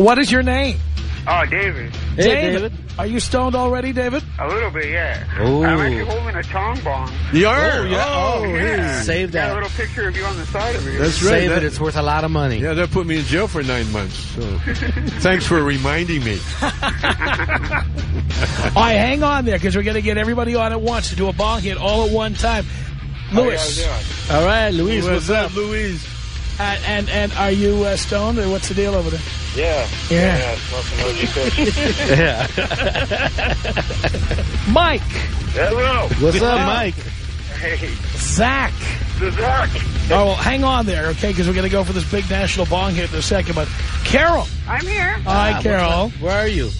What is your name? Oh, David. Hey, David. Are you stoned already, David? A little bit, yeah. Ooh. I'm actually holding a Chong bong. You are? Oh, yeah. Oh, yeah. Save Got a little picture of you on the side of it. That's right. Save That- it. It's worth a lot of money. yeah, that put me in jail for nine months. So, thanks for reminding me. All right, hang on there, because we're going to get everybody on at once to do a bong hit all at one time. Louis, All right, Luis, what's, up? Louise? and, and and are you uh, stoned, or what's the deal over there? Yeah. Yeah. smoking OG Kush. Yeah. Mike, Hello. What's up, Mike? Hey, Zach. the Zach. Oh, well, hang on there, okay, because we're going to go for this big national bong hit in a second. But Carol. I'm here. Hi, Ah, Carol. Where are you?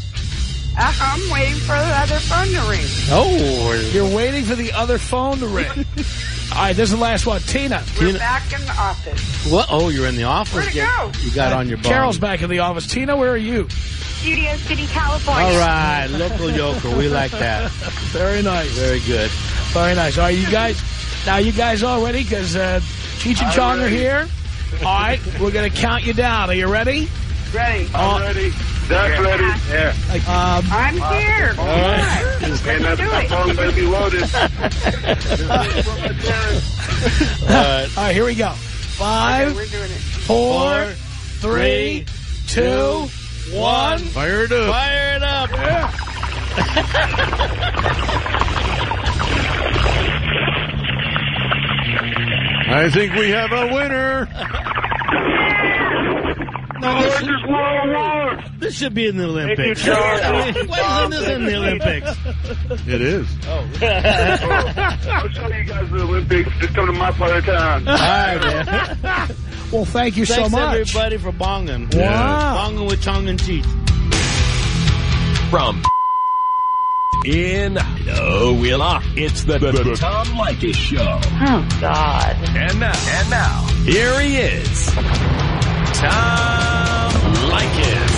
Uh, I'm waiting for the other phone to ring. Oh, You're waiting for the other phone to ring. All right, this is the last one. Tina. We're Tina- back in the office. what? Oh, you're in the office. Where'd it Get- go? You got on your bong. Carol's back in the office. Tina, where are you? Studio City, California. All right, local yoker. We like that. Very nice. Very good. Very nice. Are you guys, now you guys all ready? Because uh, Cheech and Chong are here. All right, we're going to count you down. Are you ready? Ready. Uh, ready. Zach ready. Yeah. um, I'm here. All right. And Let's that, do that it. phone better be loaded. all right, here we go. Okay, Five, we're doing it. four, three, two, one. Fired up. Fire it up. I think we have a winner. No, this, should, this should be in the Olympics. Why isn't this in the Olympics? It is. Oh, I'll show you guys the Olympics. Just come to my part of town. All right, man. Well, thank you so Thanks, much. everybody, for bonging. Wow. Bonging with tongue and cheek. From in no we'll are. It's the, the, the Tom Leykis Show. Oh, God. And now, and now, here he is, Tom Leykis.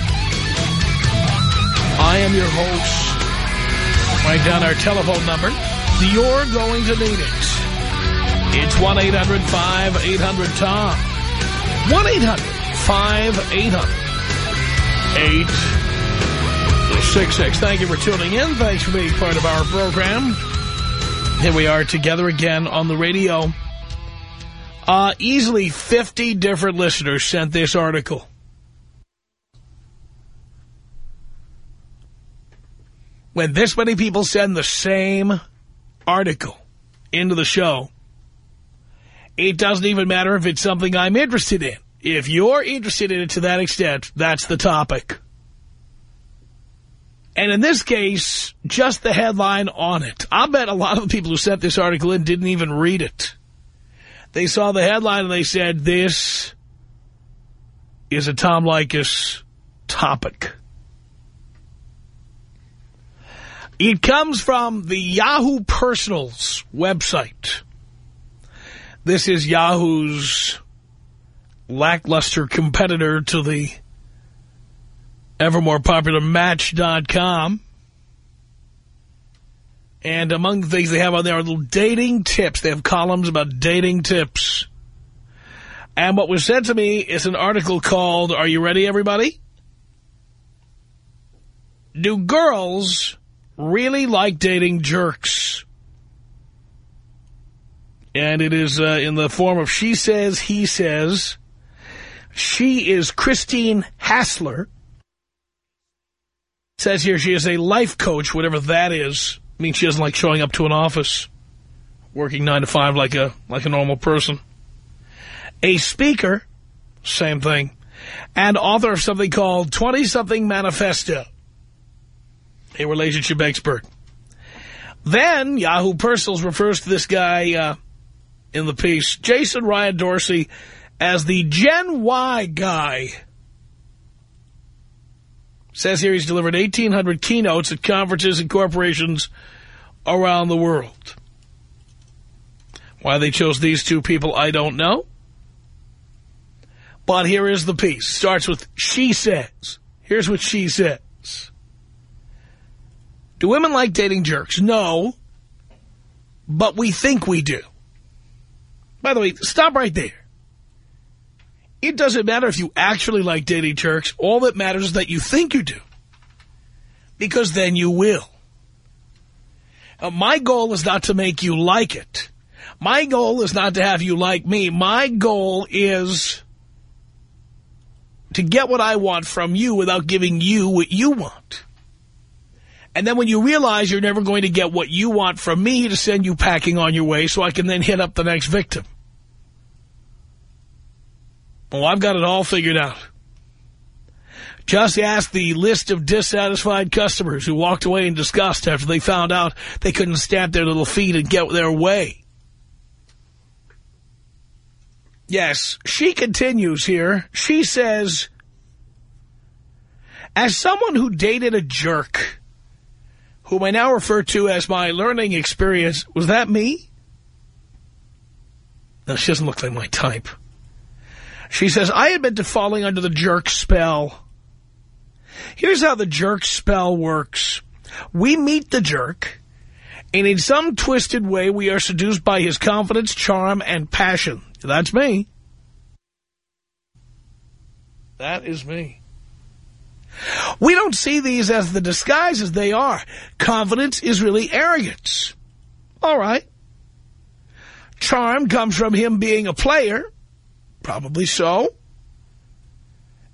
I am your host. Write down our telephone number. You're going to need it. It's 1-800-5800-TOM. 1-800-5800-866. Thank you for tuning in. Thanks for being part of our program. Here we are together again on the radio. Uh, easily 50 different listeners sent this article. When this many people send the same article into the show, it doesn't even matter if it's something I'm interested in. If you're interested in it to that extent, that's the topic. And in this case, just the headline on it. I bet a lot of the people who sent this article in didn't even read it. They saw the headline and they said, this is a Tom Leykis topic. It comes from the Yahoo Personals website. This is Yahoo's lackluster competitor to the ever more popular Match.com. And among the things they have on there are little dating tips. They have columns about dating tips. And what was sent to me is an article called, are you ready, everybody? Do girls really like dating jerks? And it is uh, in the form of she says, he says. She is Christine Hassler. Says here she is a life coach, whatever that is. I mean, she doesn't like showing up to an office, working nine to five like a like a normal person. A speaker, same thing, and author of something called 20-something Manifesto, a relationship expert. Then Yahoo Personals refers to this guy uh, in the piece, Jason Ryan Dorsey, as the Gen Y guy. Says here he's delivered 1,800 keynotes at conferences and corporations around the world. Why they chose these two people, I don't know. But here is the piece. Starts with, she says. Here's what she says. Do women like dating jerks? No. But we think we do. By the way, stop right there. It doesn't matter if you actually like dating jerks. All that matters is that you think you do. Because then you will. My goal is not to make you like it. My goal is not to have you like me. My goal is to get what I want from you without giving you what you want. And then when you realize you're never going to get what you want from me to send you packing on your way so I can then hit up the next victim. Well, I've got it all figured out. Just ask the list of dissatisfied customers who walked away in disgust after they found out they couldn't stamp their little feet and get their way. Yes, she continues here. She says, as someone who dated a jerk, whom I now refer to as my learning experience, was that me? No, she doesn't look like my type. She says, I admit to falling under the jerk spell. Here's how the jerk spell works. We meet the jerk, and in some twisted way, we are seduced by his confidence, charm, and passion. That's me. That is me. We don't see these as the disguises they are. Confidence is really arrogance. All right. Charm comes from him being a player. Probably so.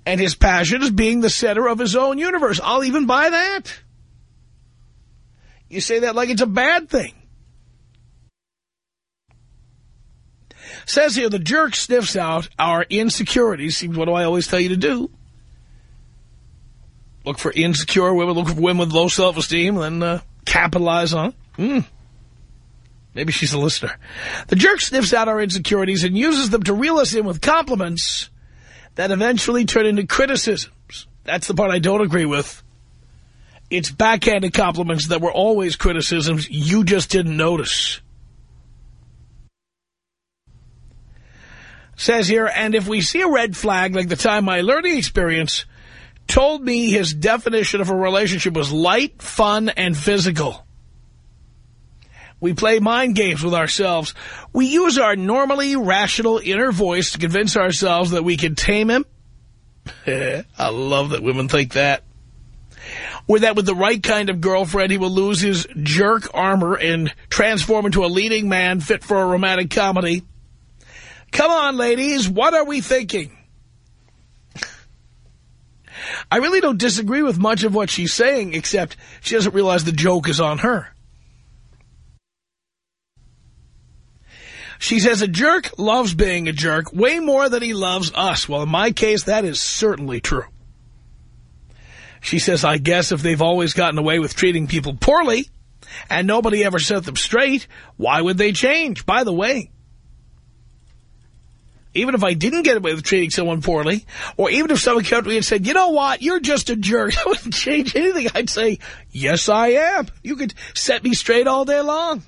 And his passion is being the center of his own universe. I'll even buy that. You say that like it's a bad thing. Says here, the jerk sniffs out our insecurities. Seems what do I always tell you to do? Look for insecure women, look for women with low self-esteem, then uh, capitalize on it. Mm. Maybe she's a listener. The jerk sniffs out our insecurities and uses them to reel us in with compliments that eventually turn into criticisms. That's the part I don't agree with. It's backhanded compliments that were always criticisms. You just didn't notice. Says here, and if we see a red flag like the time my learning experience told me his definition of a relationship was light, fun, and physical. We play mind games with ourselves. We use our normally rational inner voice to convince ourselves that we can tame him. I love that women think that. Or that with the right kind of girlfriend, he will lose his jerk armor and transform into a leading man fit for a romantic comedy. Come on, ladies, what are we thinking? I really don't disagree with much of what she's saying, except she doesn't realize the joke is on her. She says a jerk loves being a jerk way more than he loves us. Well, in my case, that is certainly true. She says, I guess if they've always gotten away with treating people poorly and nobody ever set them straight, why would they change? By the way, even if I didn't get away with treating someone poorly, or even if someone came to me and said, you know what, you're just a jerk, I wouldn't change anything. I'd say, yes, I am. You could set me straight all day long.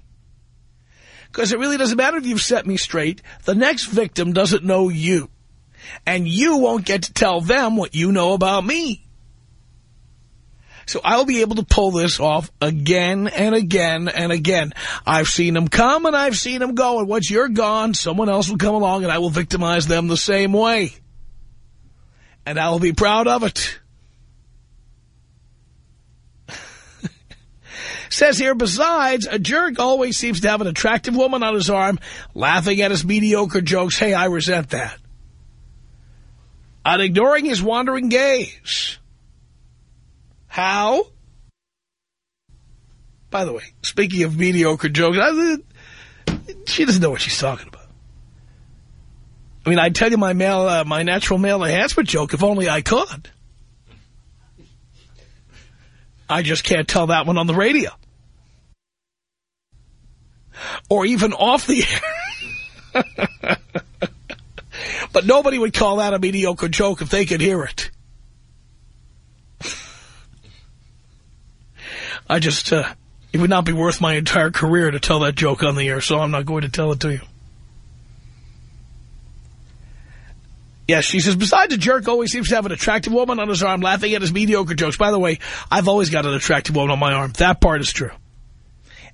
Because it really doesn't matter if you've set me straight. The next victim doesn't know you. And you won't get to tell them what you know about me. So I'll be able to pull this off again and again and again. I've seen them come and I've seen them go. And once you're gone, someone else will come along and I will victimize them the same way. And I will be proud of it. Says here, besides, a jerk always seems to have an attractive woman on his arm, laughing at his mediocre jokes. Hey, I resent that. And ignoring his wandering gaze. How? By the way, speaking of mediocre jokes, I, she doesn't know what she's talking about. I mean, I'd tell you my male, uh, my natural male enhancement joke if only I could. I just can't tell that one on the radio. Or even off the air. but nobody would call that a mediocre joke if they could hear it. I just, uh, it would not be worth my entire career to tell that joke on the air, so I'm not going to tell it to you. Yes, she says, besides a jerk always seems to have an attractive woman on his arm laughing at his mediocre jokes. By the way, I've always got an attractive woman on my arm. That part is true.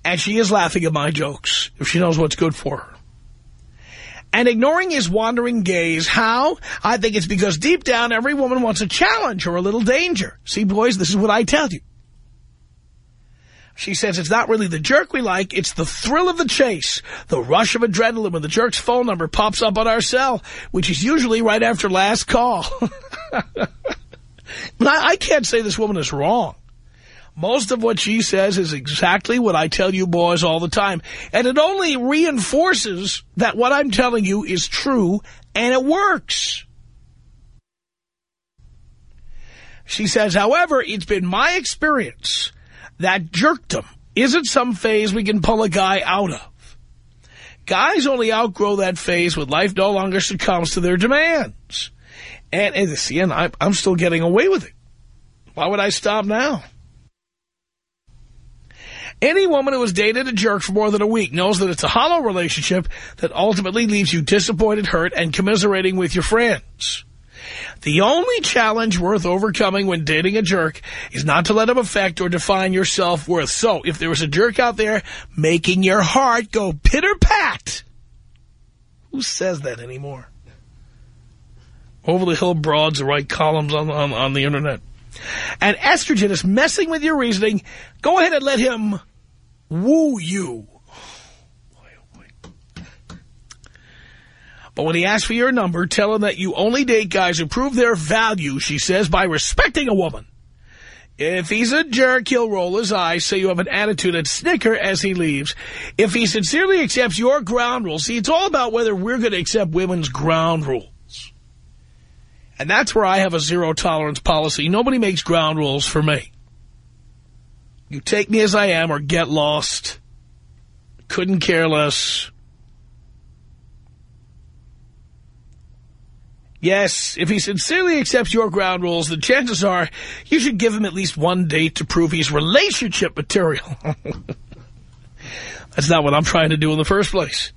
And she is laughing at my jokes if she knows what's good for her. And ignoring his wandering gaze, how? I think it's because deep down every woman wants a challenge or a little danger. See, boys, this is what I tell you. She says it's not really the jerk we like, it's the thrill of the chase, the rush of adrenaline when the jerk's phone number pops up on our cell, which is usually right after last call. I, can't say this woman is wrong. Most of what she says is exactly what I tell you boys all the time. And it only reinforces that what I'm telling you is true and it works. She says, however, it's been my experience that jerkdom isn't some phase we can pull a guy out of. Guys only outgrow that phase when life no longer succumbs to their demands. And, and see, and I'm, I'm still getting away with it. Why would I stop now? Any woman who has dated a jerk for more than a week knows that it's a hollow relationship that ultimately leaves you disappointed, hurt, and commiserating with your friends. The only challenge worth overcoming when dating a jerk is not to let him affect or define your self-worth. So, if there is a jerk out there making your heart go pitter-pat, who says that anymore? Over-the-hill broads write columns on, on, on the Internet. And estrogen is messing with your reasoning. Go ahead and let him woo you. But when he asks for your number, tell him that you only date guys who prove their value, she says, by respecting a woman. If he's a jerk, he'll roll his eyes, say you have an attitude, and snicker as he leaves. If he sincerely accepts your ground rules, see, it's all about whether we're going to accept women's ground rules. And that's where I have a zero-tolerance policy. Nobody makes ground rules for me. You take me as I am or get lost. Couldn't care less. Yes, if he sincerely accepts your ground rules, the chances are you should give him at least one date to prove he's relationship material. That's not what I'm trying to do in the first place.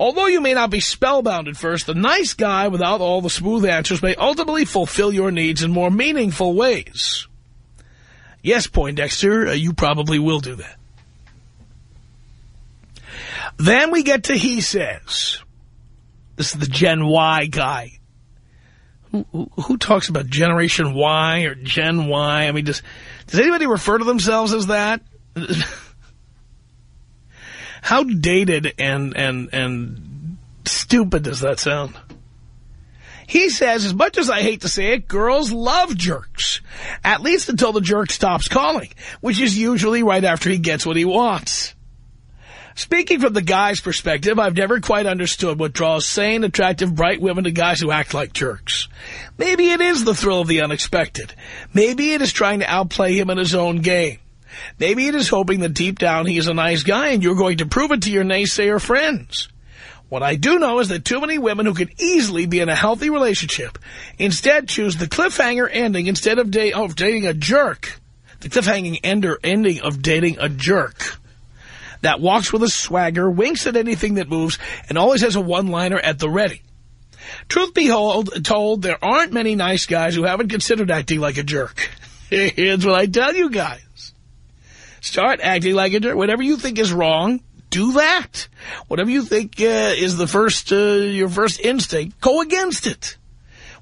Although you may not be spellbound at first, the nice guy without all the smooth answers may ultimately fulfill your needs in more meaningful ways. Yes, Poindexter, uh, you probably will do that. Then we get to he says. This is the Gen Y guy. Who, who, talks about Generation Y or Gen Y? I mean, does, does anybody refer to themselves as that? How dated and, and, and stupid does that sound? He says, as much as I hate to say it, girls love jerks. At least until the jerk stops calling, which is usually right after he gets what he wants. Speaking from the guy's perspective, I've never quite understood what draws sane, attractive, bright women to guys who act like jerks. Maybe it is the thrill of the unexpected. Maybe it is trying to outplay him in his own game. Maybe it is hoping that deep down he is a nice guy and you're going to prove it to your naysayer friends. What I do know is that too many women who could easily be in a healthy relationship instead choose the cliffhanger ending instead of, da of dating a jerk. The cliffhanging ender ending of dating a jerk that walks with a swagger, winks at anything that moves, and always has a one-liner at the ready. Truth be told, there aren't many nice guys who haven't considered acting like a jerk. Here's what I tell you guys. Start acting like a jerk. Whatever you think is wrong, do that. Whatever you think uh, is the first, uh, your first instinct, go against it.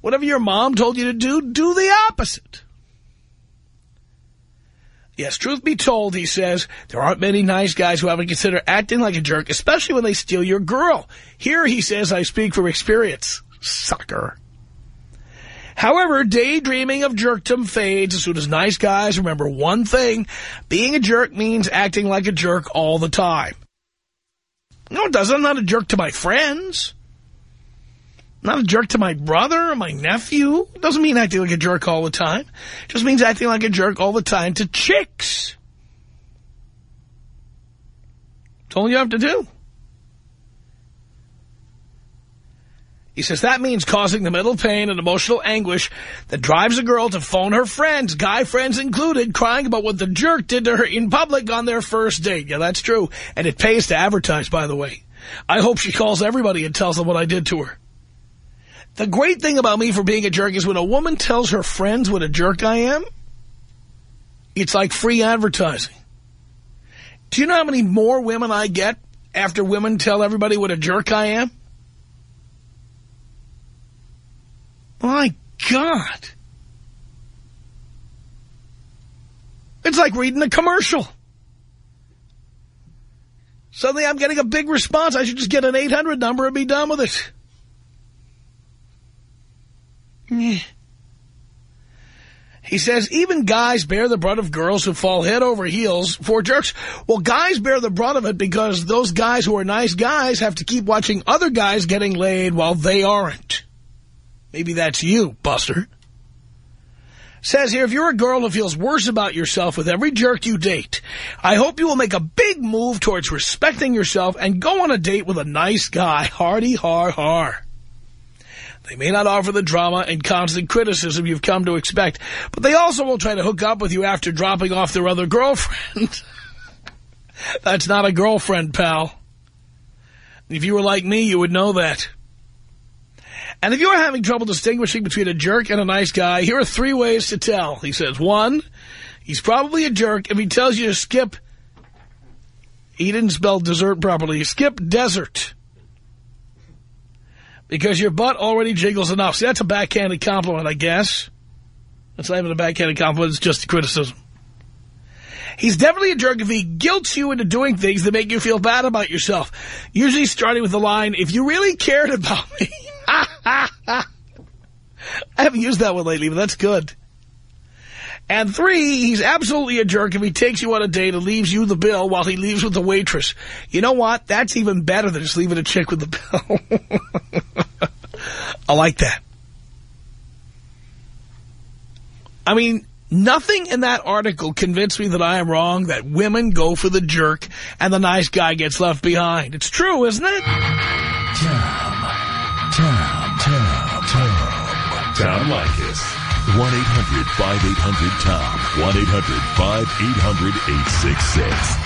Whatever your mom told you to do, do the opposite. Yes, truth be told, he says, there aren't many nice guys who haven't considered acting like a jerk, especially when they steal your girl. Here, he says, I speak from experience. Sucker. However, daydreaming of jerkdom fades as soon as nice guys remember one thing. Being a jerk means acting like a jerk all the time. No, it doesn't. I'm not a jerk to my friends. Not a jerk to my brother or my nephew. Doesn't mean acting like a jerk all the time. Just means acting like a jerk all the time to chicks. That's all you have to do. He says that means causing the mental pain and emotional anguish that drives a girl to phone her friends, guy friends included, crying about what the jerk did to her in public on their first date. Yeah, that's true. And it pays to advertise, by the way. I hope she calls everybody and tells them what I did to her. The great thing about me for being a jerk is when a woman tells her friends what a jerk I am, it's like free advertising. Do you know how many more women I get after women tell everybody what a jerk I am? My God. It's like reading a commercial. Suddenly I'm getting a big response. I should just get an 800 number and be done with it. Eh. He says, even guys bear the brunt of girls who fall head over heels for jerks. Well, guys bear the brunt of it because those guys who are nice guys have to keep watching other guys getting laid while they aren't. Maybe that's you, Buster. Says here, if you're a girl who feels worse about yourself with every jerk you date, I hope you will make a big move towards respecting yourself and go on a date with a nice guy. Hardy har har. They may not offer the drama and constant criticism you've come to expect, but they also won't try to hook up with you after dropping off their other girlfriend. That's not a girlfriend, pal. If you were like me, you would know that. And if you're having trouble distinguishing between a jerk and a nice guy, here are three ways to tell. He says, one, he's probably a jerk if he tells you to skip, he didn't spell dessert properly, skip desert because your butt already jiggles enough. See, that's a backhanded compliment, I guess. That's not even a backhanded compliment. It's just a criticism. He's definitely a jerk if he guilts you into doing things that make you feel bad about yourself. Usually starting with the line, if you really cared about me. I haven't used that one lately, but that's good. And three, he's absolutely a jerk if he takes you on a date and leaves you the bill while he leaves with the waitress. You know what? That's even better than just leaving a chick with the bill. I like that. I mean, nothing in that article convinced me that I am wrong, that women go for the jerk and the nice guy gets left behind. It's true, isn't it? Tom. Tom. Tom. Tom. Tom Leykis. 1-800-5800-TOM. 1-800-5800-866.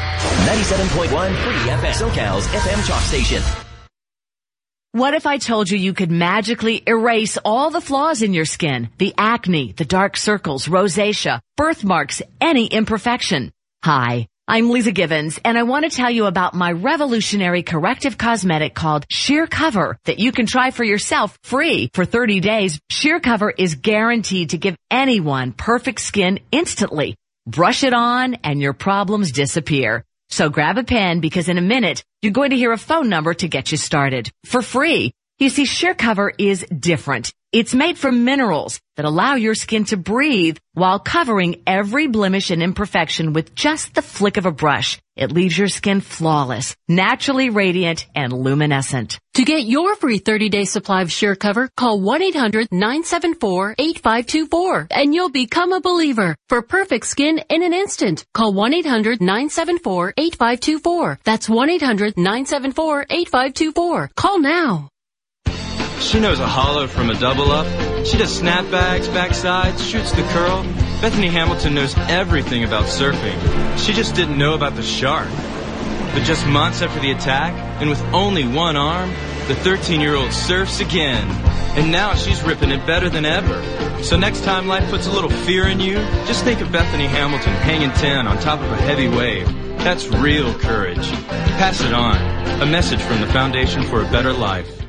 97.1 Free FM, SoCal's FM talk station. What if I told you you could magically erase all the flaws in your skin? The acne, the dark circles, rosacea, birthmarks, any imperfection. Hi, I'm Leeza Gibbons, and I want to tell you about my revolutionary corrective cosmetic called Sheer Cover that you can try for yourself free for 30 days. Sheer Cover is guaranteed to give anyone perfect skin instantly. Brush it on and your problems disappear. So grab a pen because in a minute, you're going to hear a phone number to get you started for free. You see, Sheer Cover is different. It's made from minerals that allow your skin to breathe while covering every blemish and imperfection with just the flick of a brush. It leaves your skin flawless, naturally radiant, and luminescent. To get your free 30-day supply of Sheer Cover, call 1-800-974-8524 and you'll become a believer. For perfect skin in an instant, call 1-800-974-8524. That's 1-800-974-8524. Call now. She knows a hollow from a double up. She does snapbacks, backsides, shoots the curl. Bethany Hamilton knows everything about surfing. She just didn't know about the shark. But just months after the attack, and with only one arm, the 13-year-old surfs again. And now she's ripping it better than ever. So next time life puts a little fear in you, just think of Bethany Hamilton hanging 10 on top of a heavy wave. That's real courage. Pass it on. A message from the Foundation for a Better Life.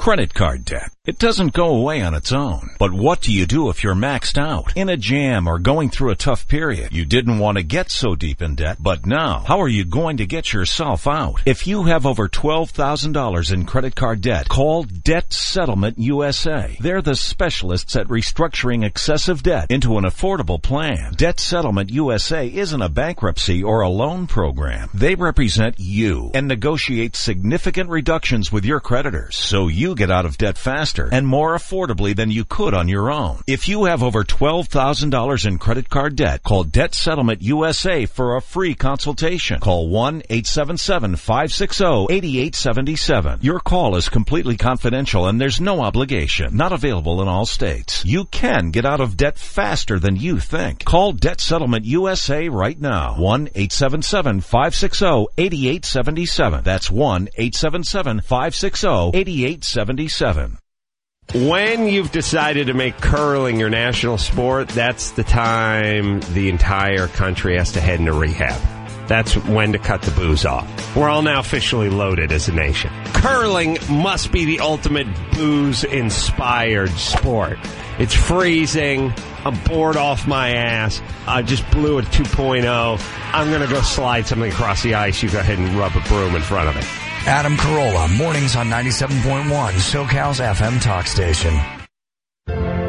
Credit card debt. It doesn't go away on its own. But what do you do if you're maxed out, in a jam, or going through a tough period? You didn't want to get so deep in debt, but now, how are you going to get yourself out? If you have over $12,000 in credit card debt, call Debt Settlement USA. They're the specialists at restructuring excessive debt into an affordable plan. Debt Settlement USA isn't a bankruptcy or a loan program. They represent you and negotiate significant reductions with your creditors so you get out of debt faster and more affordably than you could on your own. If you have over $12,000 in credit card debt, call Debt Settlement USA for a free consultation. Call 1-877-560-8877. Your call is completely confidential and there's no obligation. Not available in all states. You can get out of debt faster than you think. Call Debt Settlement USA right now. 1-877-560-8877. That's 1-877-560-8877. When you've decided to make curling your national sport, that's the time the entire country has to head into rehab. That's when to cut the booze off. We're all now officially loaded as a nation. Curling must be the ultimate booze inspired sport. It's freezing. I'm bored off my ass. I just blew a 2.0. I'm going to go slide something across the ice. You go ahead and rub a broom in front of it. Adam Carolla, mornings on 97.1, SoCal's FM talk station.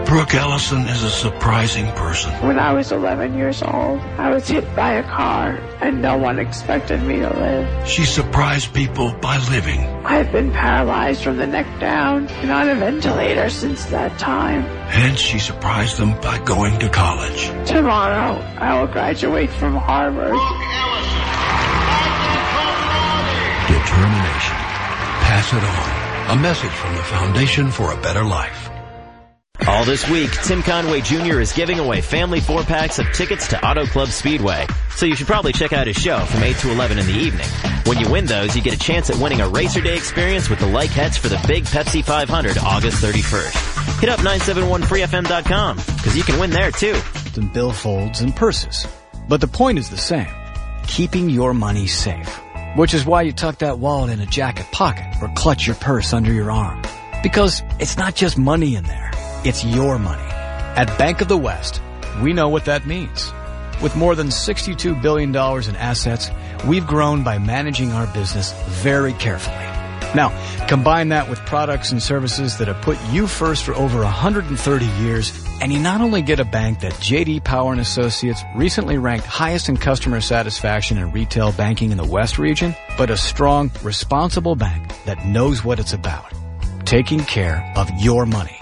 Brooke Ellison is a surprising person. When I was 11 years old, I was hit by a car and no one expected me to live. She surprised people by living. I've been paralyzed from the neck down and on a ventilator since that time. And she surprised them by going to college. Tomorrow, I will graduate from Harvard. Determination. Pass it on. A message from the Foundation for a Better Life. All this week, Tim Conway Jr. is giving away family four packs of tickets to Auto Club Speedway. So you should probably check out his show from 8 to 11 in the evening. When you win those, you get a chance at winning a Racer Day experience with the Like Likeheads for the Big Pepsi 500 August 31st. Hit up 971freefm.com because you can win there too. And billfolds and purses. But the point is the same. Keeping your money safe. Which is why you tuck that wallet in a jacket pocket or clutch your purse under your arm. Because it's not just money in there. It's your money. At Bank of the West, we know what that means. With more than $62 billion in assets, we've grown by managing our business very carefully. Now, combine that with products and services that have put you first for over 130 years, and you not only get a bank that JD Power and Associates recently ranked highest in customer satisfaction in retail banking in the West region, but a strong, responsible bank that knows what it's about. Taking care of your money.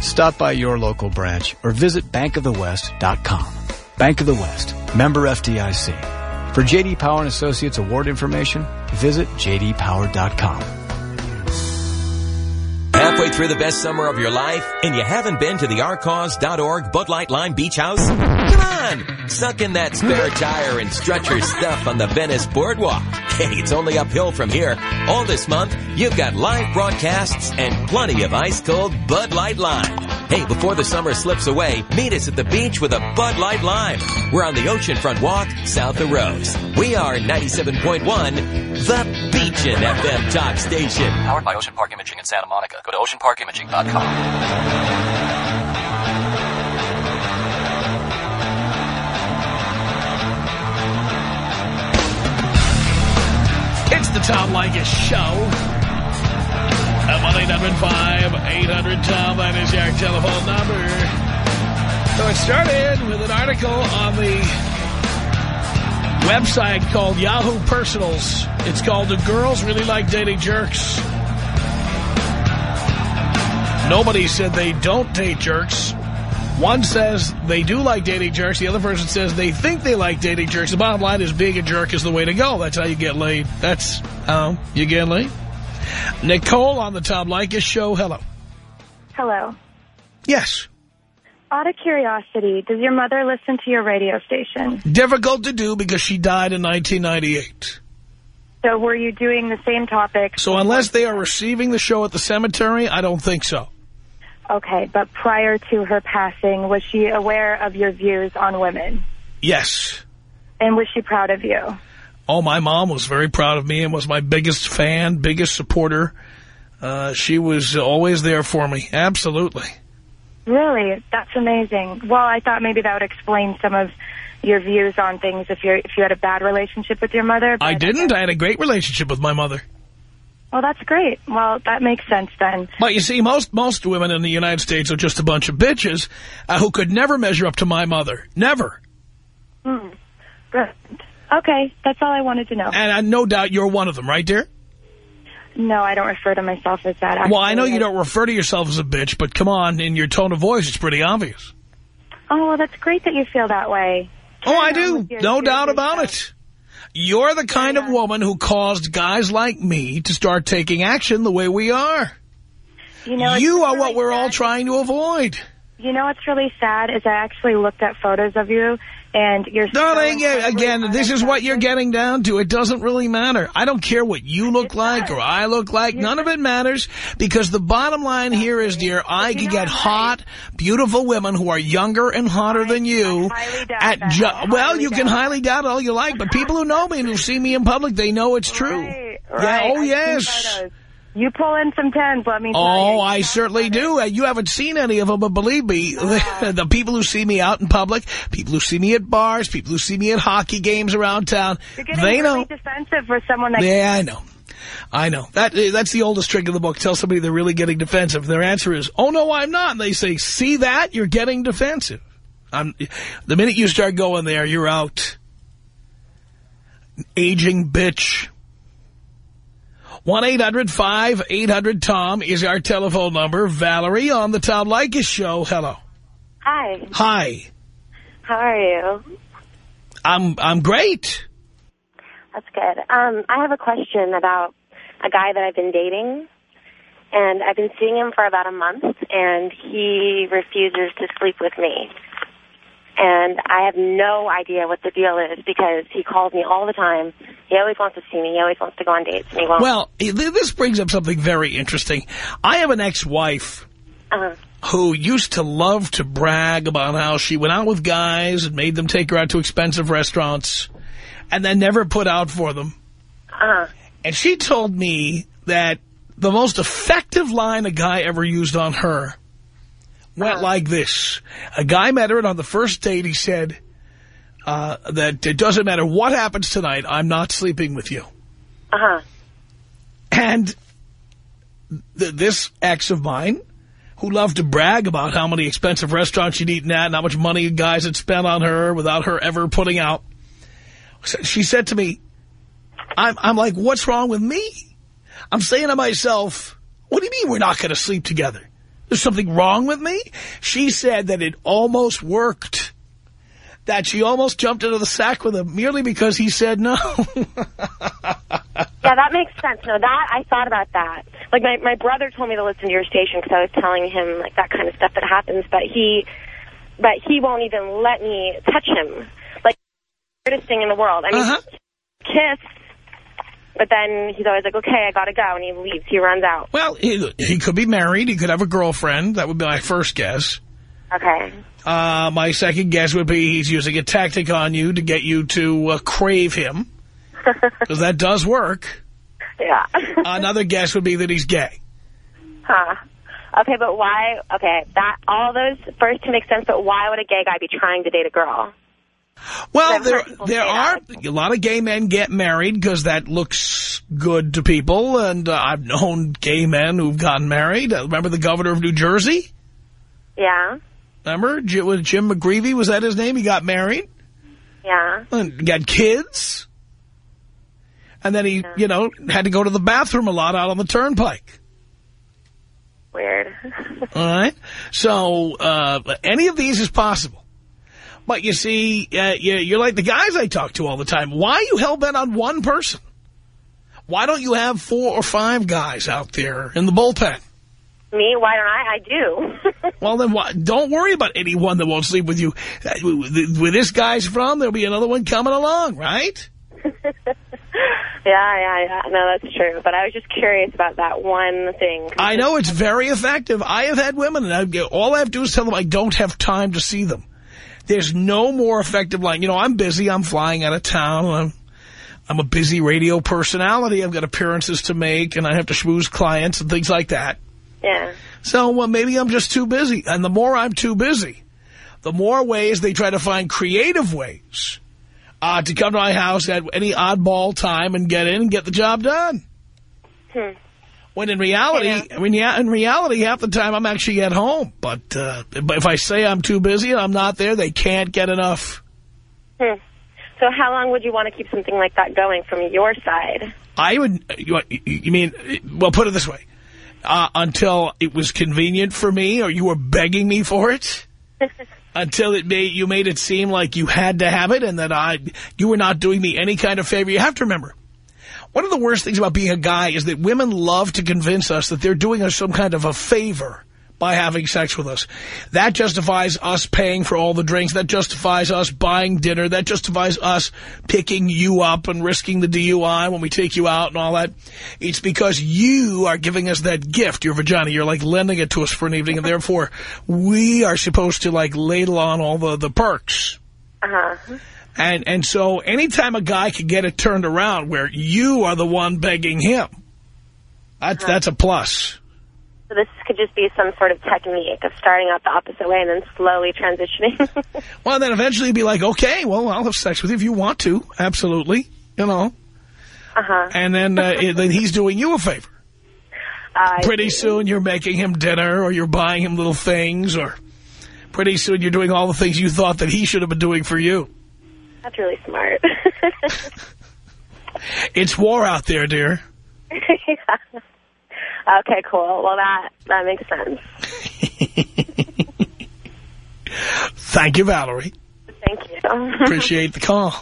Stop by your local branch or visit bankofthewest.com. Bank of the West, member FDIC. For JD Power and Associates award information, visit jdpower.com. Halfway through the best summer of your life and you haven't been to the ourcause.org Bud Light Lime Beach House? Come on! Suck in that spare tire and stretch your stuff on the Venice Boardwalk. Hey, it's only uphill from here. All this month, you've got live broadcasts and plenty of ice cold Bud Light Lime. Hey, before the summer slips away, meet us at the beach with a Bud Light Lime. We're on the Oceanfront Walk, south of Rose. We are 97.1, the Beach Beachin FM Talk Station. Powered by Ocean Park Imaging in Santa Monica. Go to oceanparkimaging.com. It's the Tom Leykis Show. At 1-800-5800-TOM. That is our telephone number. So it started with an article on the website called Yahoo Personals. It's called The Girls Really Like Dating Jerks. Nobody said they don't date jerks. One says they do like dating jerks. The other person says they think they like dating jerks. The bottom line is being a jerk is the way to go. That's how you get laid. That's how you get laid. Nicole on the Tom Leykis show. Hello. Hello. Yes. Out of curiosity, does your mother listen to your radio station? Difficult to do because she died in 1998. So were you doing the same topic? So unless they are receiving the show at the cemetery, I don't think so. Okay, but prior to her passing, was she aware of your views on women? Yes. And was she proud of you? Oh, my mom was very proud of me and was my biggest fan, biggest supporter. Uh, she was always there for me. Absolutely. Really? That's amazing. Well, I thought maybe that would explain some of your views on things if you're if you had a bad relationship with your mother. I didn't. I had a great relationship with my mother. Well, that's great. Well, that makes sense then. But you see, most most women in the United States are just a bunch of bitches uh, who could never measure up to my mother. Never. Hmm. Good. Okay, that's all I wanted to know. And uh, no doubt you're one of them, right, dear? No, I don't refer to myself as that. Actually. Well, I know you don't refer to yourself as a bitch, but come on, in your tone of voice, it's pretty obvious. Oh, well, that's great that you feel that way. Oh, I do. No doubt about it. You're the kind of woman who caused guys like me to start taking action the way we are. You know, you are really what we're all trying to avoid. You know what's really sad is I actually looked at photos of you, and you're Darling, yeah, again, this is what you're getting down to. It doesn't really matter. I don't care what you look like or I look like. None of it matters because the bottom line here is, dear, I can get hot, beautiful women who are younger and hotter than you. At ju well, you can highly doubt all you like, but people who know me and who see me in public, they know it's true. Yeah, oh, yes. You pull in some tens, let me tell you. Oh, I certainly do. Uh, You haven't seen any of them, but believe me, the people who see me out in public, people who see me at bars, people who see me at hockey games around town, You're getting they really know. defensive for someone that... Yeah, I know. I know. That uh, That's the oldest trick in the book. Tell somebody they're really getting defensive. Their answer is, oh, no, I'm not. And they say, see that? You're getting defensive. I'm, the minute you start going there, you're out. Aging bitch. 1-800-5800-TOM is our telephone number. Valerie on the Tom Leykis show. Hello. Hi. Hi. How are you? I'm I'm great. That's good. Um, I have a question about a guy that I've been dating, and I've been seeing him for about a month, and he refuses to sleep with me. And I have no idea what the deal is because he calls me all the time. He always wants to see me. He always wants to go on dates, and he won't. Well, this brings up something very interesting. I have an ex-wife uh, who used to love to brag about how she went out with guys and made them take her out to expensive restaurants and then never put out for them. uh, And she told me that the most effective line a guy ever used on her went like this. A guy met her, and on the first date he said uh, that it doesn't matter what happens tonight, I'm not sleeping with you. uh-huh. And th this ex of mine, who loved to brag about how many expensive restaurants she'd eaten at and how much money guys had spent on her without her ever putting out, she said to me, I'm, I'm like, what's wrong with me? I'm saying to myself, what do you mean we're not going to sleep together? There's something wrong with me? She said that it almost worked. That she almost jumped into the sack with him merely because he said no. Yeah, that makes sense. No, that, I thought about that. Like, my, my brother told me to listen to your station because I was telling him, like, that kind of stuff that happens, but he, but he won't even let me touch him. Like, the weirdest thing in the world. I mean, uh-huh. kiss, but then he's always like, okay, I gotta go, and he leaves. He runs out. well, he, he could be married. He could have a girlfriend. That would be my first guess. Okay. Uh, my second guess would be he's using a tactic on you to get you to uh, crave him. Because that does work. Yeah. Another guess would be that he's gay. Huh. Okay, but why, okay, that, all those first two make sense, but why would a gay guy be trying to date a girl? Well, there there are a lot of gay men get married because that looks good to people, and uh, I've known gay men who've gotten married. Uh, remember the governor of New Jersey? Yeah, Remember Jim, was Jim McGreevey? Was that his name? He got married yeah. and got kids, and then he, you know, had to go to the bathroom a lot out on the turnpike. Weird. All right. So uh, any of these is possible. But you see, uh, you- you're like the guys I talk to all the time. Why are you hell-bent on one person? Why don't you have four or five guys out there in the bullpen? Me? Why don't I? I do. Well, then why, don't worry about anyone that won't sleep with you. Uh, Where this guy's from, there'll be another one coming along, right? yeah, yeah, yeah. No, that's true. But I was just curious about that one thing. I know it's very effective. I have had women, and I, all I have to do is tell them I don't have time to see them. There's no more effective line. You know, I'm busy. I'm flying out of town. I'm, I'm a busy radio personality. I've got appearances to make, and I have to schmooze clients and things like that. Yeah. So well, maybe I'm just too busy. And the more I'm too busy, the more ways they try to find creative ways uh, to come to my house at any oddball time and get in and get the job done. Hmm. When in reality, I mean, yeah, in reality, half the time I'm actually at home. But, uh, but if I say I'm too busy and I'm not there, they can't get enough. Hmm. So how long would you want to keep something like that going from your side? I would, you, you mean, well, put it this way. Uh, until it was convenient for me or you were begging me for it. until it made you made it seem like you had to have it and that I you were not doing me any kind of favor. You have to remember, one of the worst things about being a guy is that women love to convince us that they're doing us some kind of a favor by having sex with us. That justifies us paying for all the drinks. That justifies us buying dinner. That justifies us picking you up and risking the DUI when we take you out and all that. It's because you are giving us that gift, your vagina. You're like lending it to us for an evening, and therefore we are supposed to like ladle on all the, the perks. Uh-huh. And and so anytime a guy can get it turned around where you are the one begging him, that's, that's a plus. So this could just be some sort of technique of starting out the opposite way and then slowly transitioning. Well, then eventually you'd be like, okay, well, I'll have sex with you if you want to. Absolutely. You know. uh-huh. And then, uh, then he's doing you a favor. I Pretty soon you're making him dinner or you're buying him little things or pretty soon you're doing all the things you thought that he should have been doing for you. That's really smart. It's war out there, dear. Okay, cool. Well, that that makes sense. Thank you, Valerie. Thank you. Appreciate the call.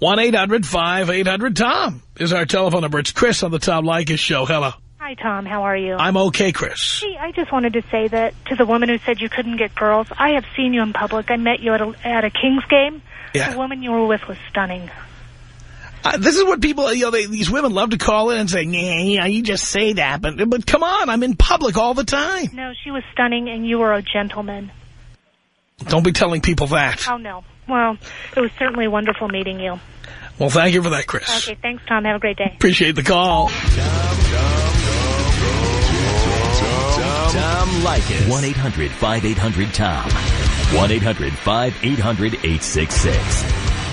1-800-5800-TOM is our telephone number. It's Chris on the Tom Leykis show. Hello. Hi, Tom. How are you? I'm okay, Chris. Hey, I just wanted to say that to the woman who said you couldn't get girls, I have seen you in public. I met you at a, at a Kings game. Yeah. The woman you were with was stunning. Uh, this is what people, you know, they, these women love to call in and say, yeah, yeah, you just say that. But, but come on, I'm in public all the time. No, she was stunning, and you were a gentleman. Don't be telling people that. Oh, no. Well, it was certainly wonderful meeting you. Well, thank you for that, Chris. Okay, thanks, Tom. Have a great day. Appreciate the call. Tom Leykis. 1-800-5800-TOM. 1-800-5800-866.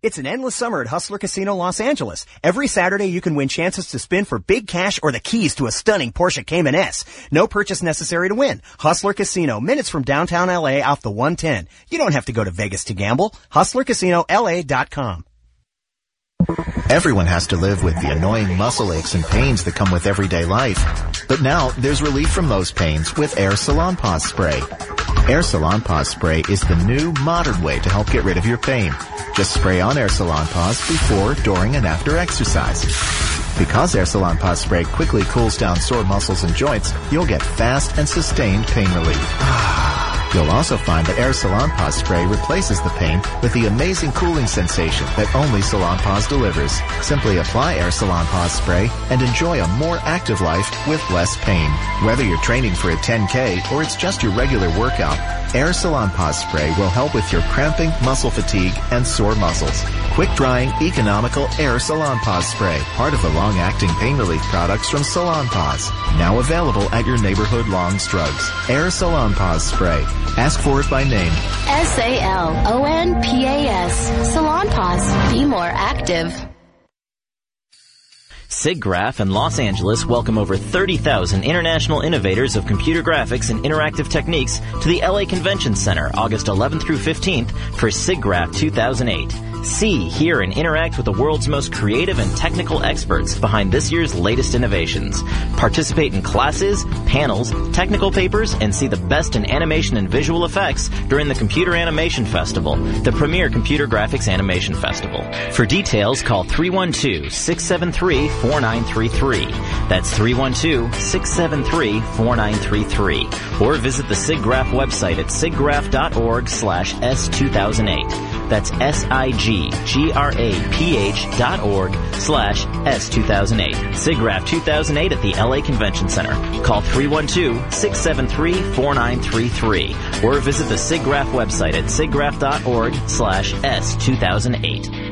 It's an endless summer at Hustler Casino Los Angeles. Every Saturday you can win chances to spin for big cash or the keys to a stunning Porsche Cayman S. No purchase necessary to win. Hustler Casino, minutes from downtown LA off the 110. You don't have to go to Vegas to gamble. HustlerCasinoLA.com. Everyone has to live with the annoying muscle aches and pains that come with everyday life. But now there's relief from those pains with Air Salonpas Spray. Air Salonpas Spray is the new modern way to help get rid of your pain. Just spray on Air Salonpas before, during, and after exercise. Because Air Salonpas Spray quickly cools down sore muscles and joints, you'll get fast and sustained pain relief. You'll also find that Air Salonpas Spray replaces the pain with the amazing cooling sensation that only Salonpas delivers. Simply apply Air Salonpas Spray and enjoy a more active life with less pain. Whether you're training for a 10K or it's just your regular workout, Air Salonpas Spray will help with your cramping, muscle fatigue, and sore muscles. Quick drying, economical Air Salonpas Spray, part of the long-acting pain relief products from Salonpas. Now available at your neighborhood Long's Drugs. Air Salonpas Spray. Ask for it by name. S-A-L-O-N-P-A-S. Salonpas. Be more active. SIGGRAPH and Los Angeles welcome over 30,000 international innovators of computer graphics and interactive techniques to the LA Convention Center August 11th through 15th for SIGGRAPH 2008. See, hear, and interact with the world's most creative and technical experts behind this year's latest innovations. Participate in classes, panels, technical papers, and see the best in animation and visual effects during the Computer Animation Festival, the premier computer graphics animation festival. For details, call 312-673-4933. That's 312-673-4933. Or visit the SIGGRAPH website at siggraph.org slash S2008. That's S-I-G-G-R-A-P-H dot org slash S2008. SIGGRAPH 2008 at the LA Convention Center. Call 312-673-4933 or visit the SIGGRAPH website at siggraph.org slash S2008.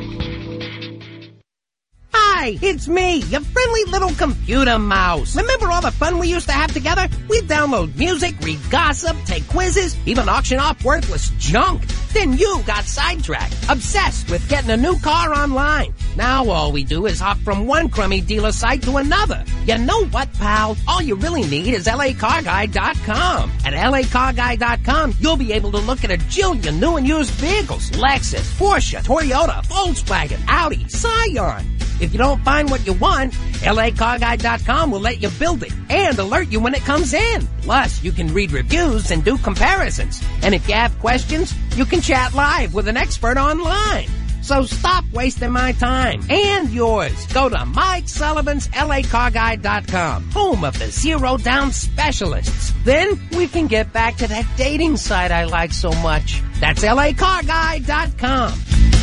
Hi, it's me, your friendly little computer mouse. Remember all the fun we used to have together? We'd download music, read gossip, take quizzes, even auction off worthless junk. Then you got sidetracked, obsessed with getting a new car online. Now all we do is hop from one crummy dealer site to another. You know what, pal? All you really need is LACarGuy.com. At LACarGuy.com, you'll be able to look at a jillion new and used vehicles. Lexus, Porsche, Toyota, Volkswagen, Audi, Scion. If you don't find what you want, LACarGuy.com will let you build it and alert you when it comes in. Plus, you can read reviews and do comparisons. And if you have questions, you can chat live with an expert online. So stop wasting my time and yours. Go to Mike Sullivan's LACarGuy.com, home of the zero down specialists. Then we can get back to that dating site I like so much. That's LACarGuy.com.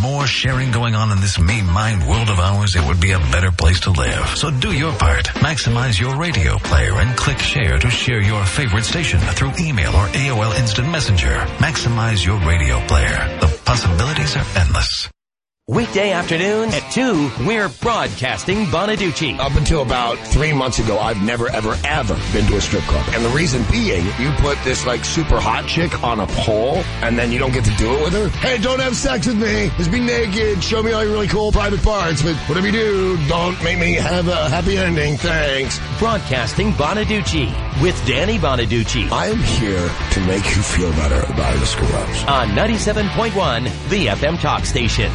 more sharing going on in this me mind world of ours, it would be a better place to live. So do your part. Maximize your radio player and click share to share your favorite station through email or AOL Instant Messenger. Maximize your radio player. The possibilities are endless. Weekday afternoons at 2, we're broadcasting Bonaduce. Up until about three months ago, I've never, ever, ever been to a strip club. And the reason being, you put this like super hot chick on a pole and then you don't get to do it with her. Hey, don't have sex with me. Just be naked. Show me all your really cool private parts. But whatever you do, don't make me have a happy ending. Thanks. Broadcasting Bonaduce with Danny Bonaduce. I am here to make you feel better about the screw-ups. On 97.1, the FM talk station.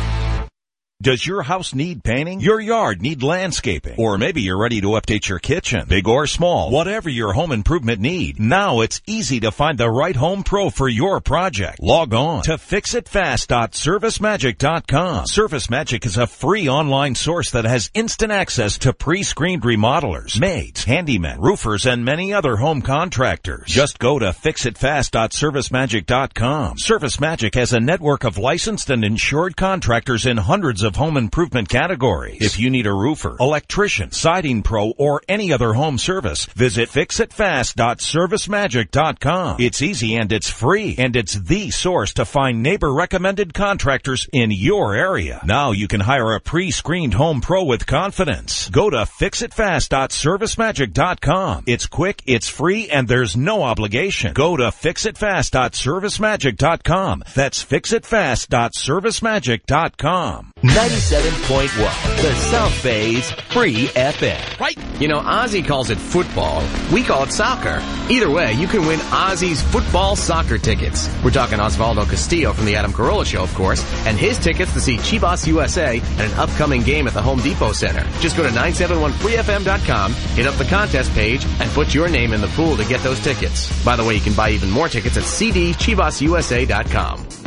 Does your house need painting? Your yard need landscaping? Or maybe you're ready to update your kitchen, big or small, whatever your home improvement need. Now it's easy to find the right home pro for your project. Log on to fixitfast.servicemagic.com. Service Magic is a free online source that has instant access to pre-screened remodelers, maids, handymen, roofers, and many other home contractors. Just go to fixitfast.servicemagic.com. Service Magic has a network of licensed and insured contractors in hundreds of home improvement categories. If you need a roofer, electrician, siding pro, or any other home service, visit fixitfast.servicemagic.com. It's easy and it's free, and it's the source to find neighbor recommended contractors in your area. Now you can hire a pre-screened home pro with confidence. Go to fixitfast.servicemagic.com. It's quick, it's free, and there's no obligation. Go to fixitfast.servicemagic.com. That's fixitfast.servicemagic.com. 97.1, the South Bay's free FM. Right. You know, Ozzy calls it football. We call it soccer. Either way, you can win Ozzy's football soccer tickets. We're talking Osvaldo Castillo from the Adam Carolla Show, of course, and his tickets to see Chivas USA at an upcoming game at the Home Depot Center. Just go to 971freefm.com, hit up the contest page, and put your name in the pool to get those tickets. By the way, you can buy even more tickets at cdchivasusa.com.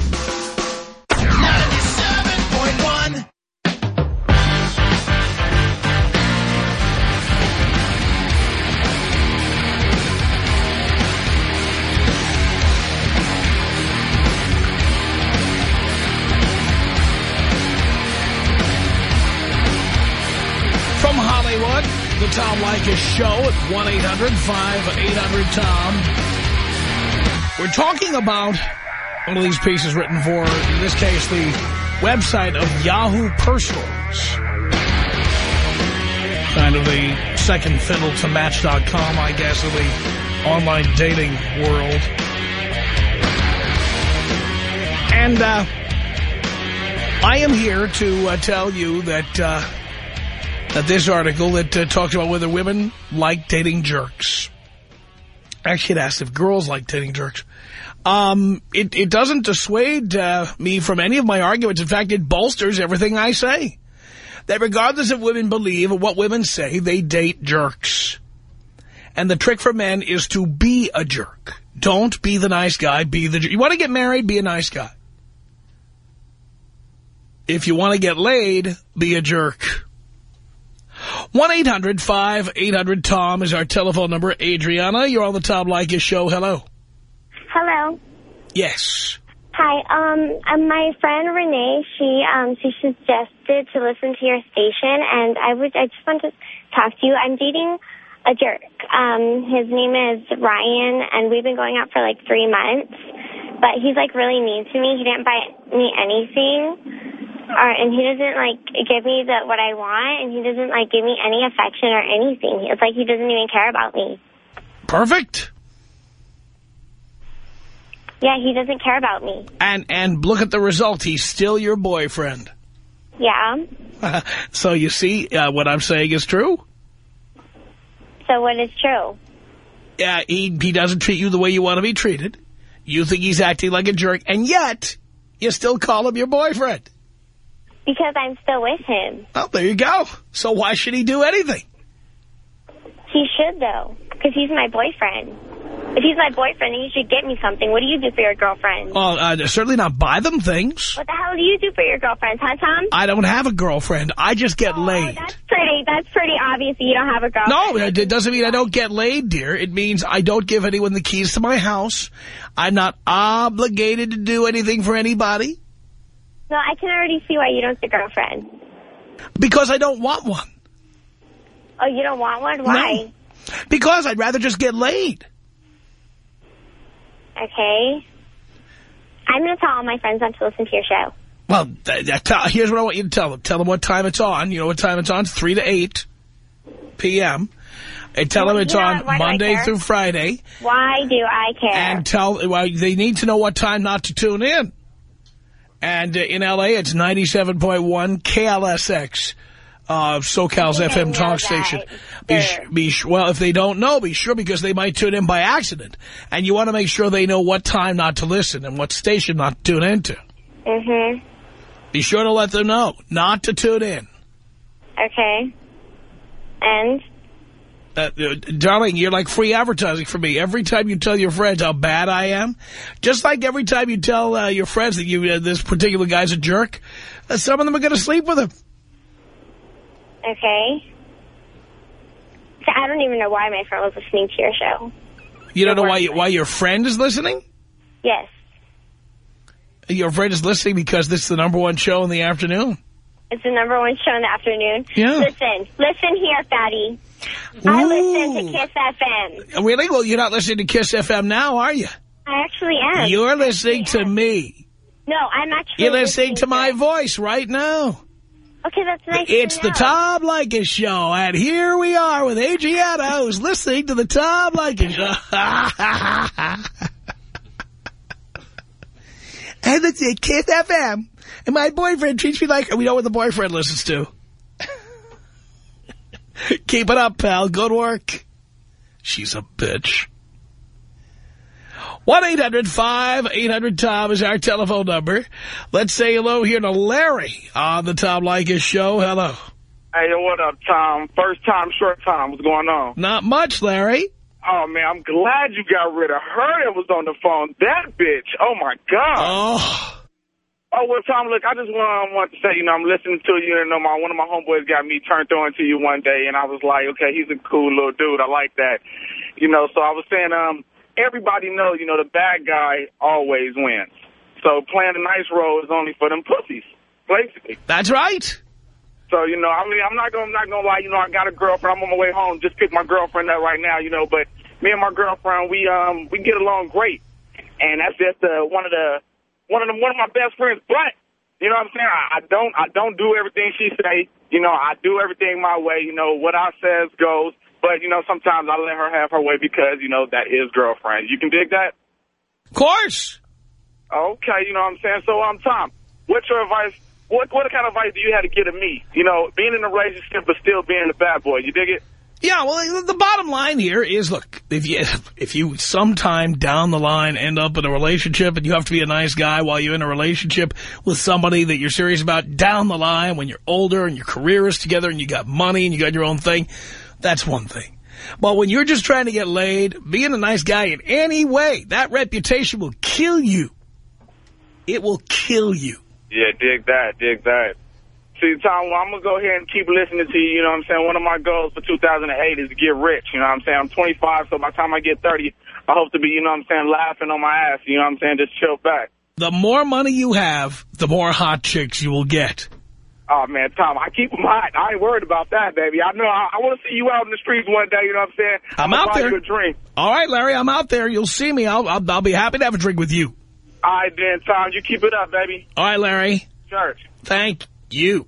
Show at 1-800-5800-TOM. We're talking about one of these pieces written for, in this case, the website of Yahoo Personals. Kind of the second fiddle to Match.com, I guess, of the online dating world. And uh, I am here to uh, tell you that... Uh, that this article that uh, talks about whether women like dating jerks. Actually, it asked if girls like dating jerks. Um, it, it doesn't dissuade uh, me from any of my arguments. In fact, it bolsters everything I say. That regardless of women believe what women say, they date jerks. And the trick for men is to be a jerk. Don't be the nice guy, be the jerk. You want to get married, be a nice guy. If you want to get laid, be a jerk. 1-800-5800-TOM is our telephone number. Adriana, you're on the Tom Leykis show. Hello. Hello. Yes. Hi. Um, um, my friend Renee, she um, she suggested to listen to your station, and I would I just want to talk to you. I'm dating a jerk. Um, his name is Ryan, and we've been going out for like three months. But he's like really mean to me. He didn't buy me anything, or and he doesn't like give me the what I want, and he doesn't like give me any affection or anything. It's like he doesn't even care about me. Perfect. Yeah, he doesn't care about me. And and look at the result. He's still your boyfriend. Yeah. so you see, uh, what I'm saying is true. So what is true? Yeah, he, he doesn't treat you the way you want to be treated. You think he's acting like a jerk, and yet you still call him your boyfriend. Because I'm still with him. Oh, there you go. So why should he do anything? He should, though, because he's my boyfriend. If he's my boyfriend, then you should get me something. What do you do for your girlfriend? Well, uh, certainly not buy them things. What the hell do you do for your girlfriends, huh, Tom? I don't have a girlfriend. I just get laid. That's pretty, that's pretty obvious that you don't have a girlfriend. No, it doesn't mean I don't get laid, dear. It means I don't give anyone the keys to my house. I'm not obligated to do anything for anybody. No, I can already see why you don't have a girlfriend. Because I don't want one. Oh, you don't want one? Why? No. Because I'd rather just get laid. Okay. I'm going to tell all my friends not to listen to your show. Well, uh, uh, th th here's what I want you to tell them. Tell them what time it's on. You know what time it's on? It's 3 to 8 p.m. And tell Well, them it's on what? Why do I Monday through Friday. Why do I care? And tell, well, they need to know what time not to tune in. And uh, in L.A., it's 97.1 KLSX, uh, SoCal's FM talk that, station. Be, be Well, if they don't know, be sure because they might tune in by accident. And you want to make sure they know what time not to listen and what station not to tune into. Mm-hmm. Be sure to let them know not to tune in. Okay. And? Uh, darling, you're like free advertising for me. Every time you tell your friends how bad I am, just like every time you tell uh, your friends that you uh, this particular guy's a jerk, uh, some of them are going to sleep with him. Okay. So I don't even know why my friend was listening to your show. You don't know why you, why your friend is listening? Yes. Your friend is listening because this is the number one show in the afternoon. It's the number one show in the afternoon. Yeah. Listen. Listen here, fatty. I listen to Kiss FM. Really? Well, you're not listening to KISS FM now, are you? I actually am. You're listening to me. No, I'm actually You're listening to my voice right now. Okay, that's nice It's to the. Tom Leykis Show, and here we are with Adriana, who's listening to the Tom Leykis Show. and listen to uh, Kiss FM, and my boyfriend treats me like... We know what the boyfriend listens to. Keep it up, pal. Good work. She's a bitch. 1-800-5800-TOM is our telephone number. Let's say hello here to Larry on the Tom Leykis Show. Hello. Hey, what up, Tom? First time, short time. What's going on? Not much, Larry. Oh, man, I'm glad you got rid of her that was on the phone. That bitch. Oh, my God. Oh. Oh, well, Tom, look, I just want, want to say, you know, I'm listening to you, and you know, my, one of my homeboys got me turned on to you one day, and I was like, okay, he's a cool little dude. I like that. You know, so I was saying, um, everybody knows, you know, the bad guy always wins. So playing a nice role is only for them pussies, basically. That's right. So, you know, I mean, I'm not gonna, I'm not gonna lie, you know, I got a girlfriend. I'm on my way home. Just pick my girlfriend up right now, you know, but me and my girlfriend, we, um, we get along great. And that's just, uh, one of the, one of the, one of my best friends, but, you know what I'm saying? I, I don't, I don't do everything she say. You know, I do everything my way. You know, what I says goes. But, you know, sometimes I let her have her way because, you know, that is girlfriend. You can dig that? Of course. Okay, you know what I'm saying? So, um, Tom, what's your advice? What what kind of advice do you have to give to me? You know, being in a relationship but still being a bad boy. You dig it? Yeah, well, the bottom line here is, look, if you if you sometime down the line end up in a relationship and you have to be a nice guy while you're in a relationship with somebody that you're serious about down the line when you're older and your career is together and you got money and you got your own thing, that's one thing. But when you're just trying to get laid, being a nice guy in any way, that reputation will kill you. It will kill you. Yeah, dig that, dig that. See, Tom, well, I'm going to go ahead and keep listening to you, you know what I'm saying? One of my goals for 2008 is to get rich, you know what I'm saying? I'm 25, so by the time I get 30, I hope to be, you know what I'm saying, laughing on my ass, you know what I'm saying, just chill back. The more money you have, the more hot chicks you will get. Oh, man, Tom, I keep them hot. I ain't worried about that, baby. I know I, I want to see you out in the streets one day, you know what I'm saying? I'm gonna out there. A drink. All right, Larry, I'm out there. You'll see me. I'll, I'll, I'll be happy to have a drink with you. All right, then, Tom, you keep it up, baby. All right, Larry. Church. Thank you.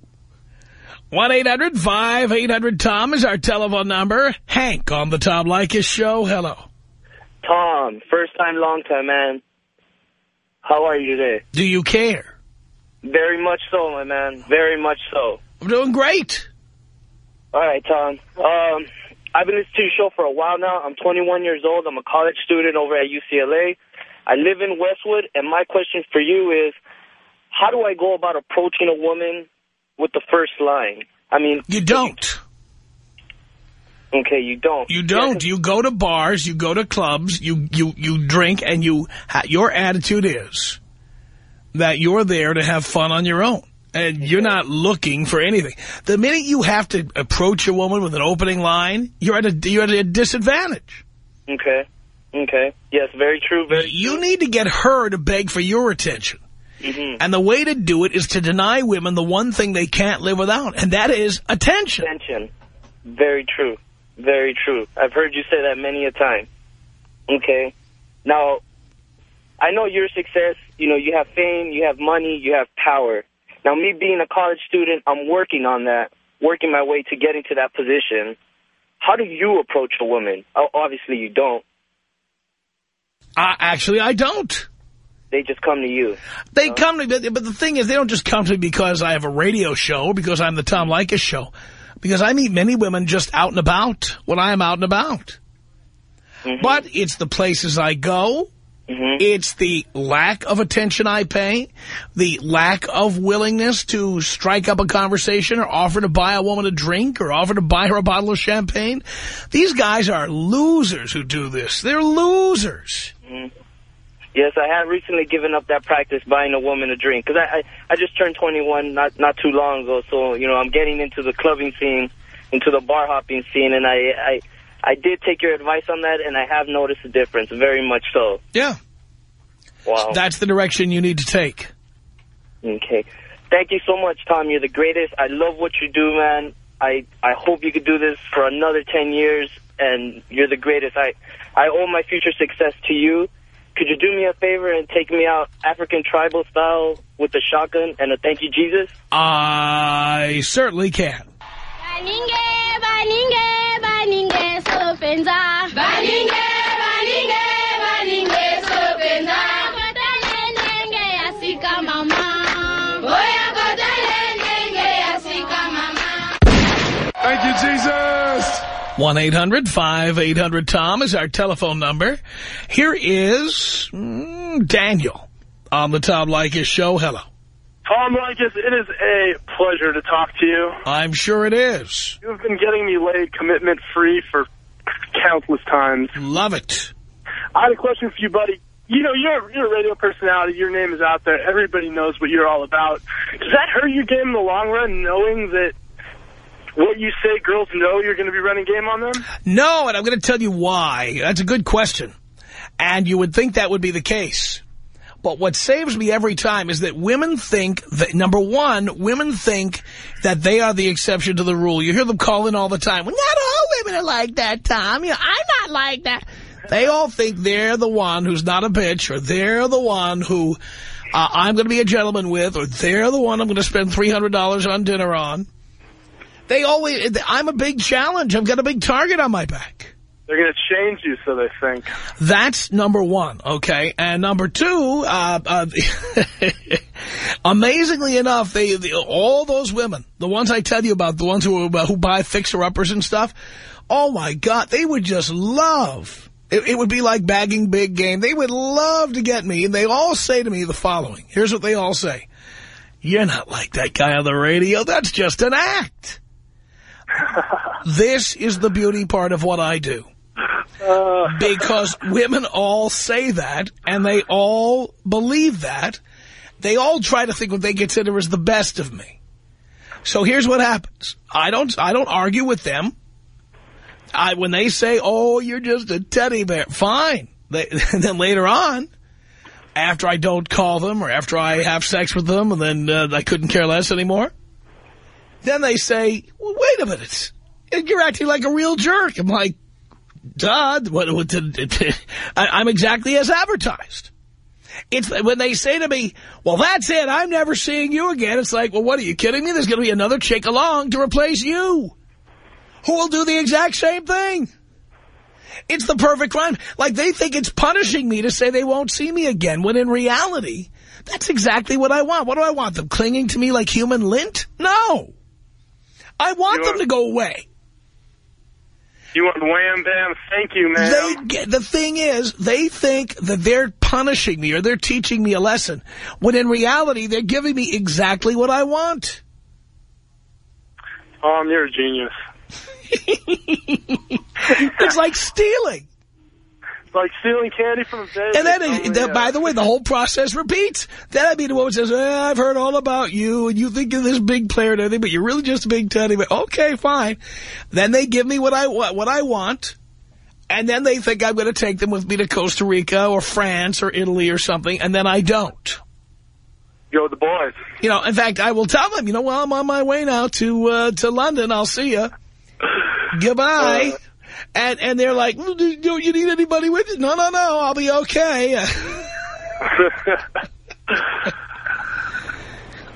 1-800-5800-TOM is our telephone number. Hank on the Tom Leykis show. Hello. Tom, first time, long time, man. How are you today? Do you care? Very much so, my man. Very much so. I'm doing great. All right, Tom. Um, I've been listening to your show for a while now. I'm 21 years old. I'm a college student over at UCLA. I live in Westwood, and my question for you is, how do I go about approaching a woman with the first line? I mean... You don't. Okay, you don't. You don't. You go to bars, you go to clubs, you, you, you drink, and you your attitude is that you're there to have fun on your own. And you're not looking for anything. The minute you have to approach a woman with an opening line, you're at a, you're at a disadvantage. Okay. Okay. Yes, very true. Very You need to get her to beg for your attention. Mhm. And the way to do it is to deny women the one thing they can't live without, and that is attention. Attention. Very true. Very true. I've heard you say that many a time. Okay. Now, I know your success, you know, you have fame, you have money, you have power. Now, me being a college student, I'm working on that, working my way to getting to that position. How do you approach a woman? Obviously, you don't. Uh, actually, I don't. They just come to you. They come to me, but, but the thing is, they don't just come to me because I have a radio show, or because I'm the Tom Leykis show. Because I meet many women just out and about when I am out and about. But it's the places I go. It's the lack of attention I pay, the lack of willingness to strike up a conversation or offer to buy a woman a drink or offer to buy her a bottle of champagne. These guys are losers who do this. They're losers. Mhm. Yes, I have recently given up that practice buying a woman a drink because I, I I just turned 21 not not too long ago, so you know I'm getting into the clubbing scene, into the bar hopping scene, and I I I did take your advice on that, and I have noticed a difference, very much so. Yeah. Wow. That's the direction you need to take. Okay. Thank you so much, Tom. You're the greatest. I love what you do, man. I I hope you could do this for another 10 years, and you're the greatest. I I owe my future success to you. Could you do me a favor and take me out African tribal style with the shotgun and a thank you, Jesus? I certainly can. Baninge, baninge, baninge, sopenza. Baninge, baninge, baninge, sopenza. Kotale nenge asika mama. Oya kotale nenge asika mama. Thank you, Jesus. 1-800-5800-TOM is our telephone number. Here is mm, Daniel on the Tom Leykis show. Hello. Tom Leykis, it is a pleasure to talk to you. I'm sure it is. You've been getting me laid commitment-free for countless times. Love it. I had a question for you, buddy. You know, you're, you're a radio personality. Your name is out there. Everybody knows what you're all about. Does that hurt your game in the long run, knowing that what you say, girls know you're going to be running game on them? No, and I'm going to tell you why. That's a good question. And you would think that would be the case. But what saves me every time is that women think that, number one, women think that they are the exception to the rule. You hear them calling all the time. Well, not all women are like that, Tom. You know, I'm not like that. They all think they're the one who's not a bitch, or they're the one who uh, I'm going to be a gentleman with, or they're the one I'm going to spend $300 on dinner on. They always, I'm a big challenge. I've got a big target on my back. They're going to change you, so they think. That's number one, okay? And number two, uh, uh, Amazingly enough, they, they all those women, the ones I tell you about, the ones who who buy fixer-uppers and stuff, oh, my God, they would just love. It, it would be like bagging big game. They would love to get me, and they all say to me the following. Here's what they all say. You're not like that guy on the radio. That's just an act. this is the beauty part of what I do. because women all say that, and they all believe that. They all try to think what they consider is the best of me. So here's what happens. I don't I don't argue with them. I when they say, "Oh, you're just a teddy bear," fine. They, and then later on, after I don't call them or after I have sex with them, and then uh, I couldn't care less anymore, then they say, well, "Wait a minute, you're acting like a real jerk." I'm like, "Duh, what, what, I'm exactly as advertised." It's when they say to me, well, that's it. I'm never seeing you again. It's like, well, what are you kidding me? There's going to be another chick along to replace you who will do the exact same thing. It's the perfect crime. Like they think it's punishing me to say they won't see me again, when in reality, that's exactly what I want. What do I want? Them clinging to me like human lint? No. I want them to go away. You want wham bam? Thank you, man. They, the thing is, they think that they're punishing me or they're teaching me a lesson, when in reality, they're giving me exactly what I want. Um, you're a genius. it's like stealing. Like stealing candy from a baby. And then, the, by the way, the whole process repeats. Then I'd be the one who says, eh, I've heard all about you, and you think you're this big player and everything, but you're really just a big teddy bear. Okay, fine. Then they give me what I, want, what I want, and then they think I'm going to take them with me to Costa Rica or France or Italy or something, and then I don't. Yo, the boys. You know, in fact, I will tell them, you know, well, I'm on my way now to uh, to London. I'll see you. Goodbye. Uh, and and they're like, do, you need anybody with you? No, no, no, I'll be okay.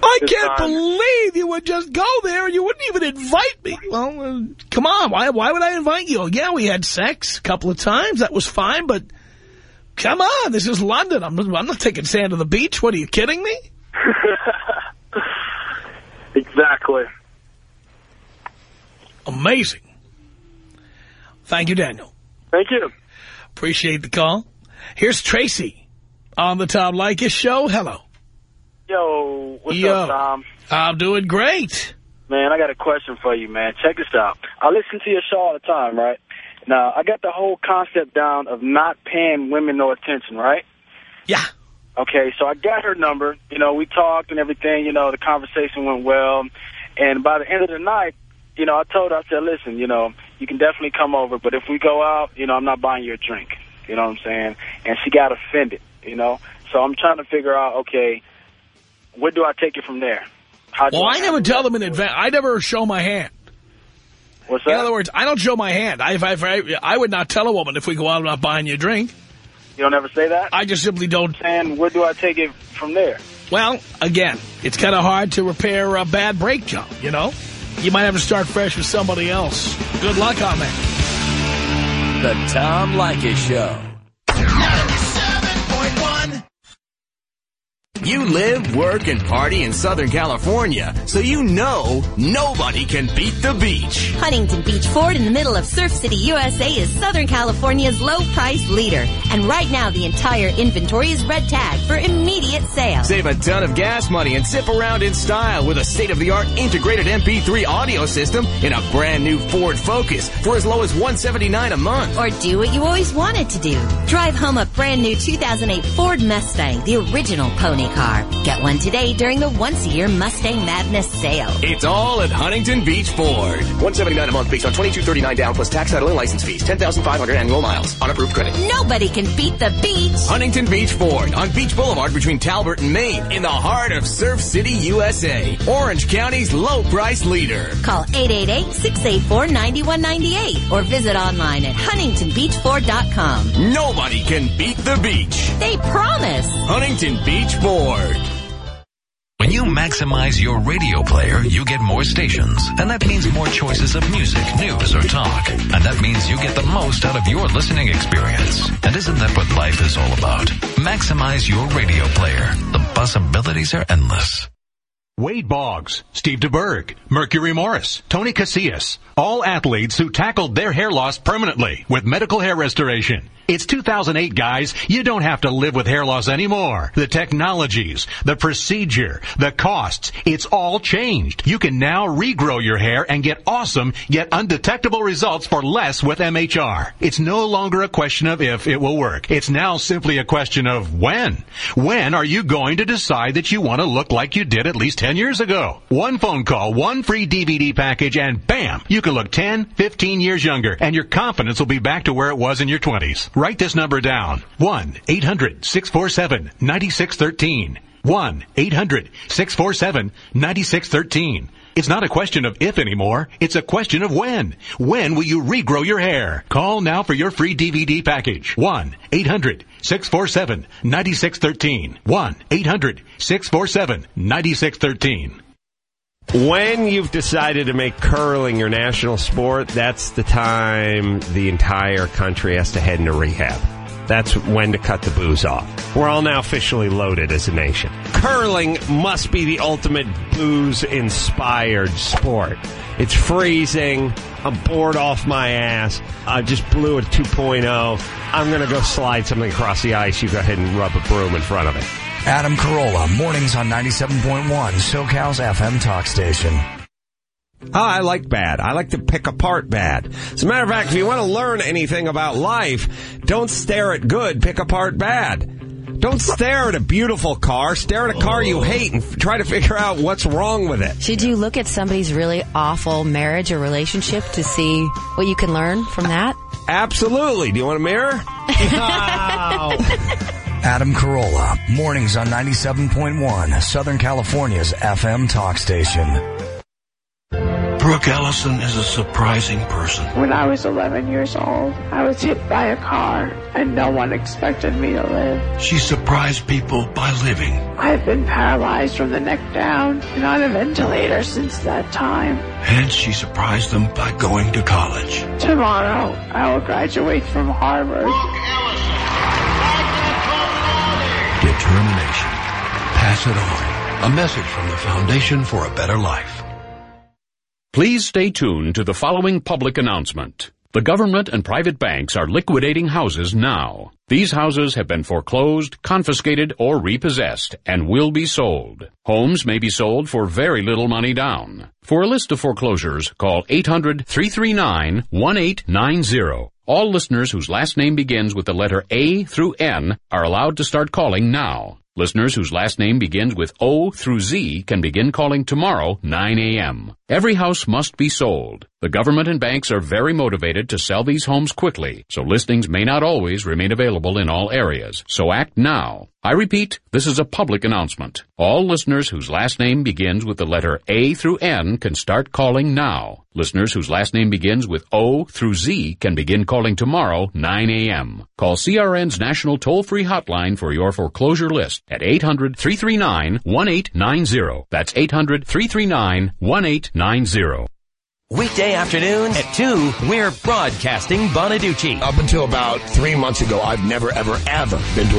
I can't believe you would just go there and you wouldn't even invite me. Well, uh, come on, why why would I invite you? Yeah, we had sex a couple of times. That was fine, but come on, this is London. I'm, I'm not taking sand to the beach. What, are you kidding me? exactly. Amazing. Thank you, Daniel. Thank you. Appreciate the call. Here's Tracy on the Tom Leykis show. Hello. Yo, what's Yo. up, Tom? I'm doing great. Man, I got a question for you, man. Check this out. I listen to your show all the time, right? Now, I got the whole concept down of not paying women no attention, right? Yeah. Okay, so I got her number. You know, we talked and everything. You know, the conversation went well. And by the end of the night, you know, I told her, I said, listen, you know, you can definitely come over, but if we go out, you know, I'm not buying you a drink. You know what I'm saying? And she got offended, you know? So I'm trying to figure out, okay, where do I take it from there? How Well, I never tell them in advance. I never show my hand. What's that? In other words, I don't show my hand. I, if I, if I, I would not tell a woman if we go out, I'm not buying you a drink. You don't ever say that? I just simply don't. And where do I take it from there? Well, again, it's kind of hard to repair a bad brake job, you know? You might have to start fresh with somebody else. Good luck on that. The Tom Leykis Show. You live, work, and party in Southern California, so you know nobody can beat the beach. Huntington Beach Ford in the middle of Surf City, USA is Southern California's low price leader. And right now the entire inventory is red tag for immediate sale. Save a ton of gas money and zip around in style with a state-of-the-art integrated MP3 audio system in a brand new Ford Focus for as low as 179 a month. Or do what you always wanted to do. Drive home a brand new 2008 Ford Mustang, the original pony car. Get one today during the once-a-year Mustang Madness sale. It's all at Huntington Beach Ford. 179 a month based on 2239 down plus tax, title, and license fees. 10500 annual miles on approved credit. Nobody can beat the beach. Huntington Beach Ford on Beach Boulevard between Talbert and Maine in the heart of Surf City, USA. Orange County's low price leader. Call 888-684-9198 or visit online at huntingtonbeachford.com. Nobody can beat the beach. They promise. Huntington Beach Ford. When you maximize your radio player, you get more stations. And that means more choices of music, news, or talk. And that means you get the most out of your listening experience. And isn't that what life is all about? Maximize your radio player. The possibilities are endless. Wade Boggs, Steve DeBerg, Mercury Morris, Tony Casillas, all athletes who tackled their hair loss permanently with medical hair restoration. It's 2008, guys. You don't have to live with hair loss anymore. The technologies, the procedure, the costs, it's all changed. You can now regrow your hair and get awesome yet undetectable results for less with MHR. It's no longer a question of if it will work. It's now simply a question of when. When are you going to decide that you want to look like you did at least 10 years ago? One phone call, one free DVD package, and bam, you can look 10, 15 years younger, and your confidence will be back to where it was in your 20s. Write this number down. 1-800-647-9613. 1-800-647-9613. It's not a question of if anymore. It's a question of when. When will you regrow your hair? Call now for your free DVD package. 1-800-647-9613. 1-800-647-9613. When you've decided to make curling your national sport, that's the time the entire country has to head into rehab. That's when to cut the booze off. We're all now officially loaded as a nation. Curling must be the ultimate booze inspired sport. It's freezing. I'm bored off my ass. I just blew a 2.0. I'm going to go slide something across the ice. You go ahead and rub a broom in front of it. Adam Carolla, mornings on 97.1, SoCal's FM talk station. Oh, I like bad. I like to pick apart bad. As a matter of fact, if you want to learn anything about life, don't stare at good, pick apart bad. Don't stare at a beautiful car. Stare at a car you hate and f- try to figure out what's wrong with it. Should you look at somebody's really awful marriage or relationship to see what you can learn from that? Absolutely. Do you want a mirror? Adam Carolla, mornings on 97.1, Southern California's FM talk station. Brooke Ellison is a surprising person. When I was 11 years old, I was hit by a car and no one expected me to live. She surprised people by living. I've been paralyzed from the neck down and on a ventilator since that time. And she surprised them by going to college. Tomorrow, I will graduate from Harvard. Pass it on. A message from the Foundation for a Better Life. Please stay tuned to the following public announcement. The government and private banks are liquidating houses now. These houses have been foreclosed, confiscated, or repossessed and will be sold. Homes may be sold for very little money down. For a list of foreclosures, call 800-339-1890. All listeners whose last name begins with the letter A through N are allowed to start calling now. Listeners whose last name begins with O through Z can begin calling tomorrow, 9 a.m. Every house must be sold. The government and banks are very motivated to sell these homes quickly, so listings may not always remain available in all areas. So act now. I repeat, this is a public announcement. All listeners whose last name begins with the letter A through N can start calling now. Listeners whose last name begins with O through Z can begin calling tomorrow, 9 a.m. Call CRN's national toll-free hotline for your foreclosure list at 800-339-1890. That's 800-339-1890. Weekday afternoons at 2, we're broadcasting Bonaduce. Up until about three months ago, I've never, ever, ever been to